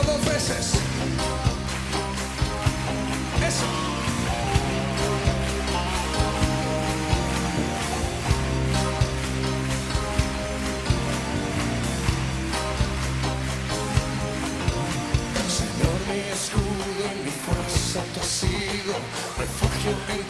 dos veces. Eso. Señor, mi escudo y mi fuerza, tú has sido refugio en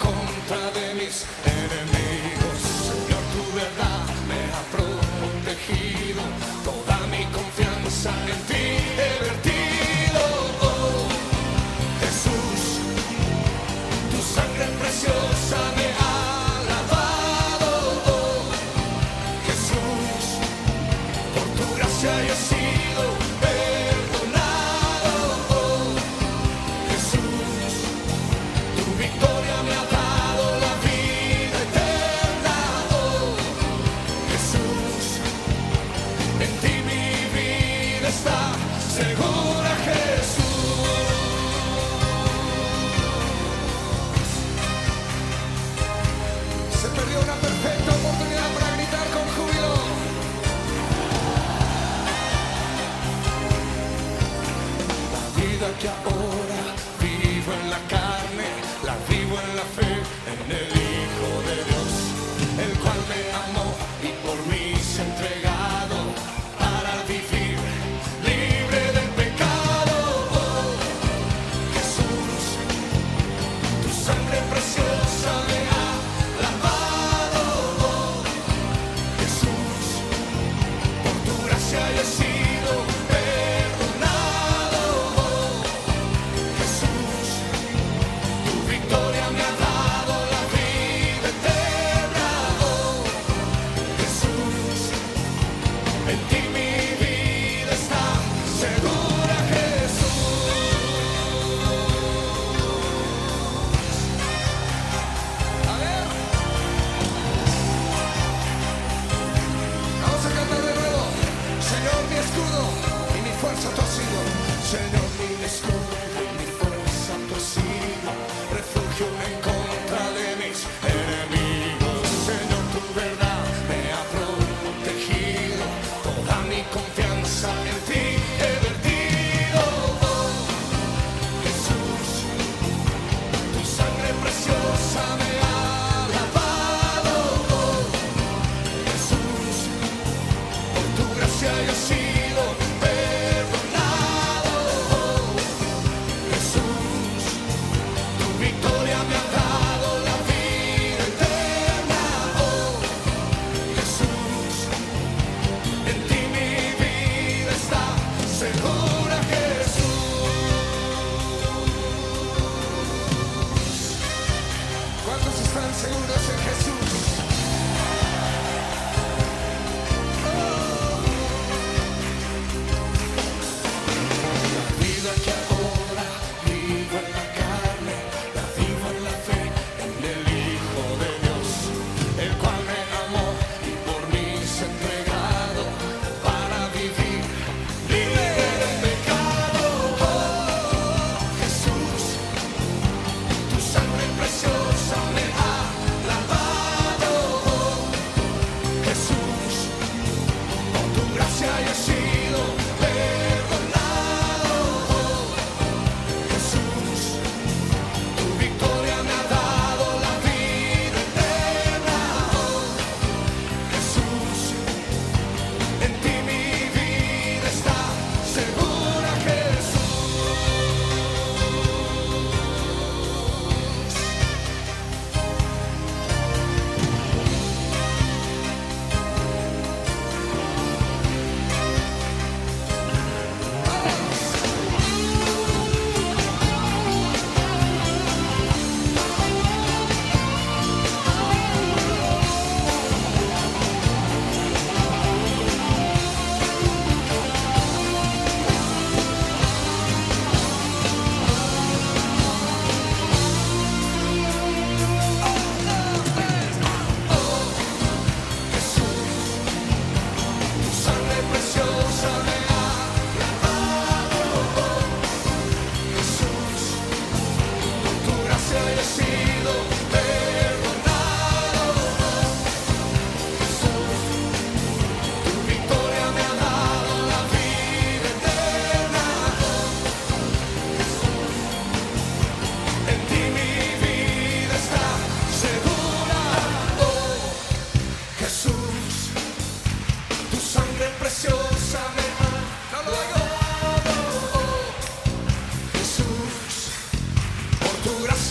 que a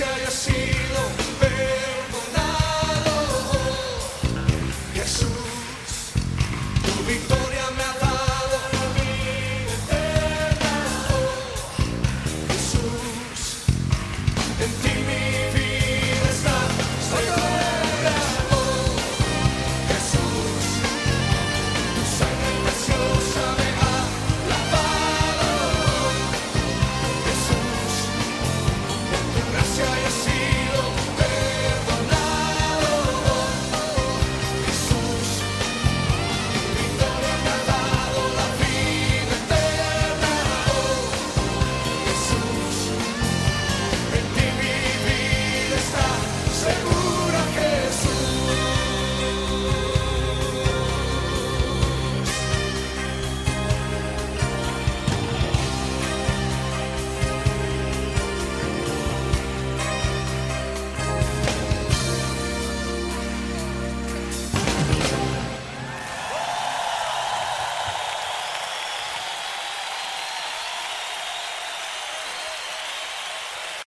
Deixa eu. Assim.